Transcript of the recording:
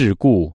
是故。